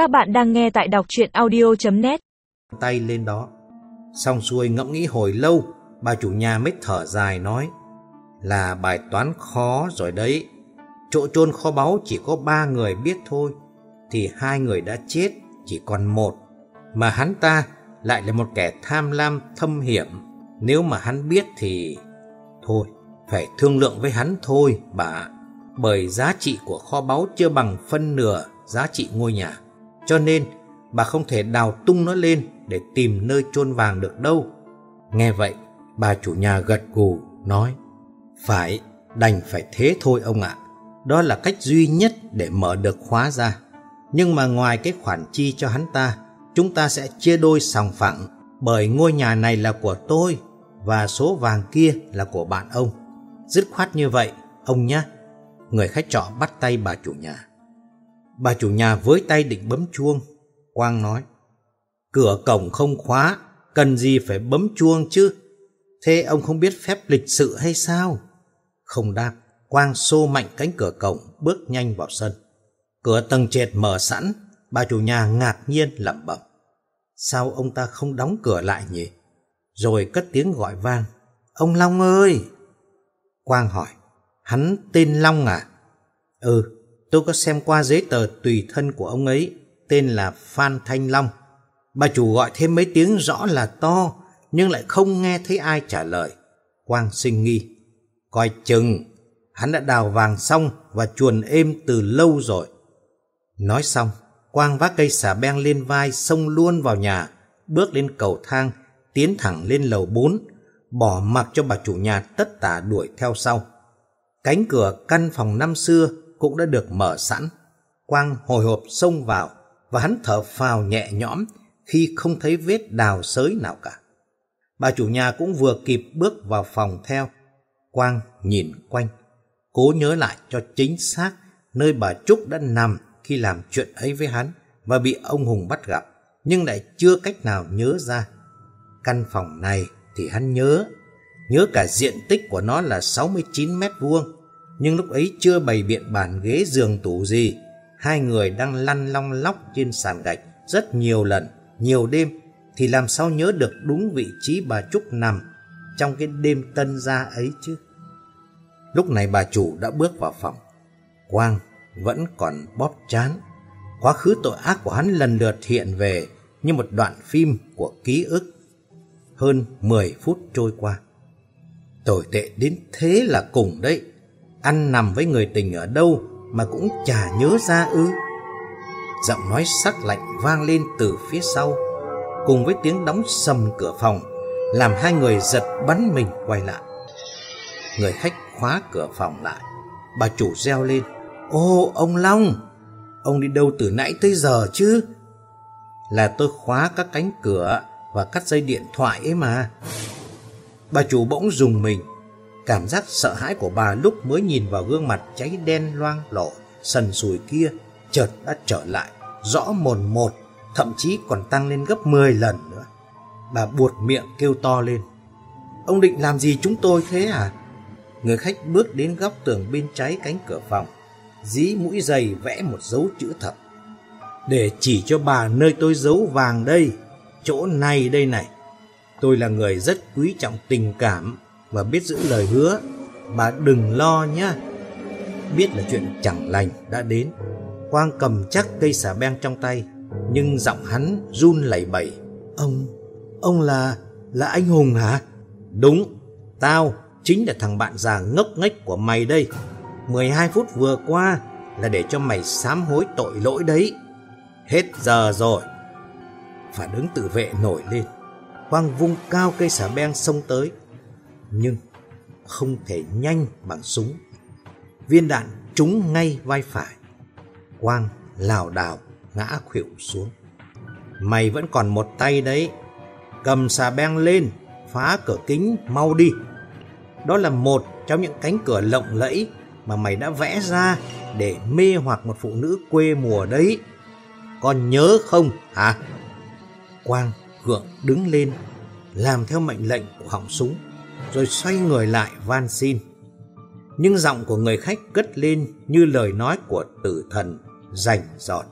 Các bạn đang nghe tại đọc chuyện audio.net tay lên đó. Xong xuôi ngẫm nghĩ hồi lâu, bà chủ nhà mới thở dài nói là bài toán khó rồi đấy. Chỗ chôn kho báu chỉ có ba người biết thôi, thì hai người đã chết, chỉ còn một. Mà hắn ta lại là một kẻ tham lam thâm hiểm. Nếu mà hắn biết thì... Thôi, phải thương lượng với hắn thôi, bà. Bởi giá trị của kho báu chưa bằng phân nửa giá trị ngôi nhà. Cho nên, bà không thể đào tung nó lên để tìm nơi chôn vàng được đâu. Nghe vậy, bà chủ nhà gật gù nói, Phải, đành phải thế thôi ông ạ. Đó là cách duy nhất để mở được khóa ra. Nhưng mà ngoài cái khoản chi cho hắn ta, chúng ta sẽ chia đôi sòng phẳng bởi ngôi nhà này là của tôi và số vàng kia là của bạn ông. Dứt khoát như vậy, ông nhé. Người khách trọ bắt tay bà chủ nhà. Bà chủ nhà với tay định bấm chuông. Quang nói, cửa cổng không khóa, cần gì phải bấm chuông chứ? Thế ông không biết phép lịch sự hay sao? Không đáp, Quang xô mạnh cánh cửa cổng, bước nhanh vào sân. Cửa tầng trệt mở sẵn, bà chủ nhà ngạc nhiên lẩm bẩm. Sao ông ta không đóng cửa lại nhỉ? Rồi cất tiếng gọi vang. Ông Long ơi! Quang hỏi, hắn tên Long à? Ừ, tôi có xem qua giấy tờ tùy thân của ông ấy, tên là Phan Thanh Long. Bà chủ gọi thêm mấy tiếng rõ là to, nhưng lại không nghe thấy ai trả lời. Quang sinh nghi. Coi chừng, hắn đã đào vàng xong và chuồn êm từ lâu rồi. Nói xong, Quang vác cây xà beng lên vai xông luôn vào nhà, bước lên cầu thang, tiến thẳng lên lầu 4, bỏ mặc cho bà chủ nhà tất tả đuổi theo sau. Cánh cửa căn phòng năm xưa cũng đã được mở sẵn. Quang hồi hộp xông vào và hắn thở phào nhẹ nhõm khi không thấy vết đào sới nào cả. Bà chủ nhà cũng vừa kịp bước vào phòng theo. Quang nhìn quanh, cố nhớ lại cho chính xác nơi bà Trúc đã nằm khi làm chuyện ấy với hắn và bị ông Hùng bắt gặp, nhưng lại chưa cách nào nhớ ra. Căn phòng này thì hắn nhớ, nhớ cả diện tích của nó là 69 mét vuông, nhưng lúc ấy chưa bày biện bàn ghế giường tủ gì. Hai người đang lăn long lóc trên sàn gạch rất nhiều lần, nhiều đêm, thì làm sao nhớ được đúng vị trí bà Trúc nằm trong cái đêm tân gia ấy chứ. Lúc này bà chủ đã bước vào phòng. Quang vẫn còn bóp chán. Quá khứ tội ác của hắn lần lượt hiện về như một đoạn phim của ký ức. Hơn 10 phút trôi qua. Tồi tệ đến thế là cùng đấy. Ăn nằm với người tình ở đâu mà cũng chả nhớ ra ư. Giọng nói sắc lạnh vang lên từ phía sau, cùng với tiếng đóng sầm cửa phòng, làm hai người giật bắn mình quay lại. Người khách khóa cửa phòng lại, bà chủ reo lên. Ô, ông Long, ông đi đâu từ nãy tới giờ chứ? Là tôi khóa các cánh cửa và cắt dây điện thoại ấy mà. Bà chủ bỗng dùng mình. Cảm giác sợ hãi của bà lúc mới nhìn vào gương mặt cháy đen loang lộ, sần sùi kia, chợt đã trở lại, rõ mồn một, thậm chí còn tăng lên gấp 10 lần nữa. Bà buột miệng kêu to lên. Ông định làm gì chúng tôi thế à? Người khách bước đến góc tường bên trái cánh cửa phòng dí mũi giày vẽ một dấu chữ thập. Để chỉ cho bà nơi tôi giấu vàng đây, chỗ này đây này. Tôi là người rất quý trọng tình cảm và biết giữ lời hứa. Bà đừng lo nhá. Biết là chuyện chẳng lành đã đến. Quang cầm chắc cây xà beng trong tay, nhưng giọng hắn run lẩy bẩy. Ông, ông là, là anh Hùng hả? Đúng, tao chính là thằng bạn già ngốc nghếch của mày đây. 12 phút vừa qua là để cho mày sám hối tội lỗi đấy. Hết giờ rồi. Phản ứng tự vệ nổi lên. Quang vung cao cây xà beng xông tới. Nhưng không thể nhanh bằng súng. Viên đạn trúng ngay vai phải. Quang lảo đảo ngã khuỵu xuống. Mày vẫn còn một tay đấy. Cầm xà beng lên, phá cửa kính mau đi. Đó là một trong những cánh cửa lộng lẫy mà mày đã vẽ ra để mê hoặc một phụ nữ quê mùa đấy. Con nhớ không hả? Quang gượng đứng lên, làm theo mệnh lệnh của họng súng, rồi xoay người lại van xin. Nhưng giọng của người khách cất lên như lời nói của tử thần rành giọt.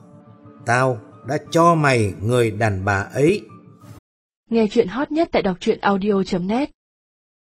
Tao đã cho mày người đàn bà ấy. Nghe chuyện hot nhất tại đọc truyện audio.net